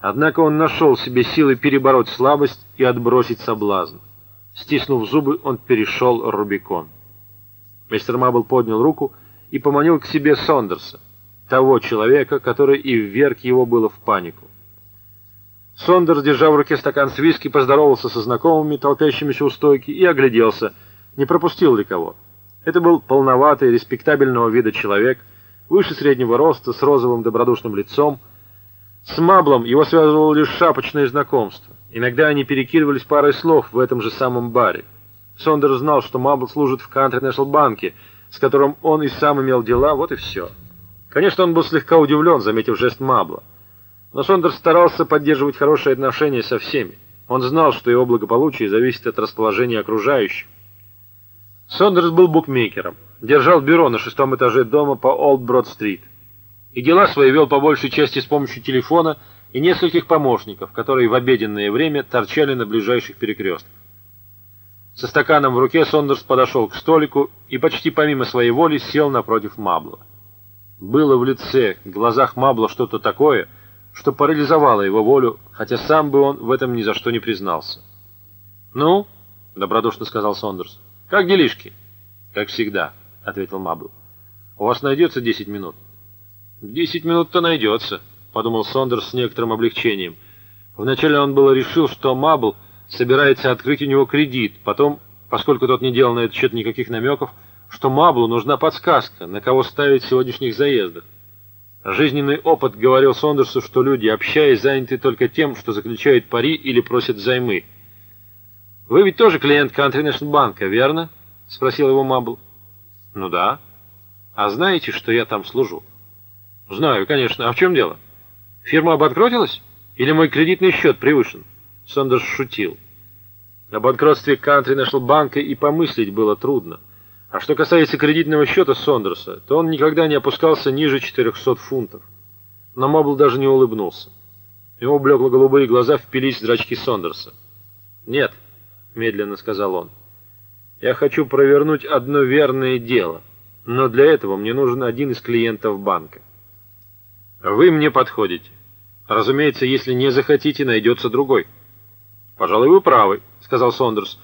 Однако он нашел себе силы перебороть слабость и отбросить соблазн. Стиснув зубы, он перешел Рубикон. Мистер Мабл поднял руку и поманил к себе Сондерса, того человека, который и вверг его было в панику. Сондерс, держа в руке стакан с виски, поздоровался со знакомыми, толпящимися у стойки, и огляделся, не пропустил ли кого. Это был полноватый, респектабельного вида человек, выше среднего роста, с розовым добродушным лицом. С Маблом его связывало лишь шапочное знакомство. Иногда они перекидывались парой слов в этом же самом баре. Сондерс знал, что Мабл служит в Country National банке, с которым он и сам имел дела, вот и все. Конечно, он был слегка удивлен, заметив жест Мабла. Но Сондерс старался поддерживать хорошие отношения со всеми. Он знал, что его благополучие зависит от расположения окружающих. Сондерс был букмекером, держал бюро на шестом этаже дома по Олд-Брод-стрит. И дела свои вел по большей части с помощью телефона и нескольких помощников, которые в обеденное время торчали на ближайших перекрестках. Со стаканом в руке Сондерс подошел к столику и почти помимо своей воли сел напротив Мабла. Было в лице, в глазах Мабла что-то такое, что парализовало его волю, хотя сам бы он в этом ни за что не признался. «Ну?» — добродушно сказал Сондерс. «Как делишки?» «Как всегда», — ответил Мабл. «У вас найдется десять минут?» «Десять минут-то найдется», — подумал Сондерс с некоторым облегчением. Вначале он было решил, что Мабл собирается открыть у него кредит, потом, поскольку тот не делал на этот счет никаких намеков, что Маблу нужна подсказка, на кого ставить в сегодняшних заездах. Жизненный опыт говорил Сондерсу, что люди, общаясь, заняты только тем, что заключают пари или просят займы. «Вы ведь тоже клиент Country National банка, верно?» — спросил его Мабл. «Ну да. А знаете, что я там служу?» «Знаю, конечно. А в чем дело? Фирма обанкротилась? Или мой кредитный счет превышен?» Сондерс шутил. О банкротстве Country National банка и помыслить было трудно. А что касается кредитного счета Сондерса, то он никогда не опускался ниже 400 фунтов. Но Мобл даже не улыбнулся. Его блекло-голубые глаза впились в зрачки Сондерса. «Нет», — медленно сказал он, — «я хочу провернуть одно верное дело, но для этого мне нужен один из клиентов банка». «Вы мне подходите. Разумеется, если не захотите, найдется другой». «Пожалуй, вы правы», — сказал Сондерс,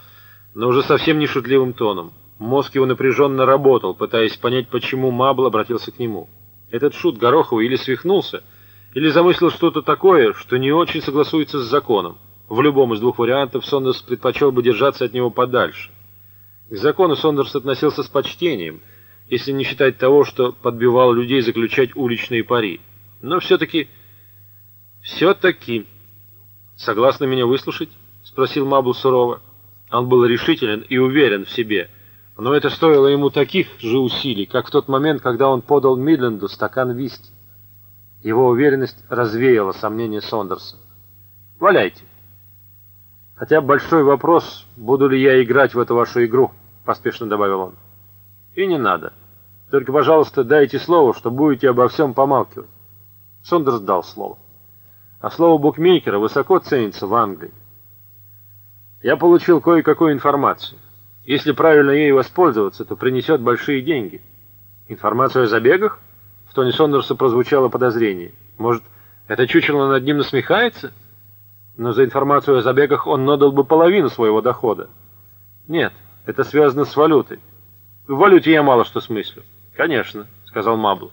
но уже совсем не шутливым тоном. Мозг его напряженно работал, пытаясь понять, почему Мабл обратился к нему. Этот шут Гороховый или свихнулся, или замыслил что-то такое, что не очень согласуется с законом. В любом из двух вариантов Сондерс предпочел бы держаться от него подальше. К закону Сондерс относился с почтением, если не считать того, что подбивал людей заключать уличные пари. Но все-таки... Все-таки... Согласны меня выслушать? — спросил Мабл сурово. Он был решителен и уверен в себе — но это стоило ему таких же усилий, как в тот момент, когда он подал Мидленду стакан виски. Его уверенность развеяла сомнения Сондерса. «Валяйте!» «Хотя большой вопрос, буду ли я играть в эту вашу игру», — поспешно добавил он. «И не надо. Только, пожалуйста, дайте слово, что будете обо всем помалкивать». Сондерс дал слово. А слово букмекера высоко ценится в Англии. Я получил кое-какую информацию. Если правильно ей воспользоваться, то принесет большие деньги. Информацию о забегах? В тоне Сондерса прозвучало подозрение. Может, это чучело над ним насмехается? Но за информацию о забегах он отдал бы половину своего дохода. Нет, это связано с валютой. В валюте я мало что смыслю. Конечно, сказал Мабл.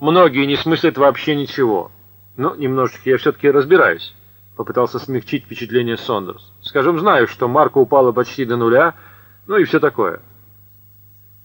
Многие не смыслят вообще ничего. Но немножечко я все-таки разбираюсь. Попытался смягчить впечатление Сондерс. Скажем, знаю, что марка упала почти до нуля, ну и все такое.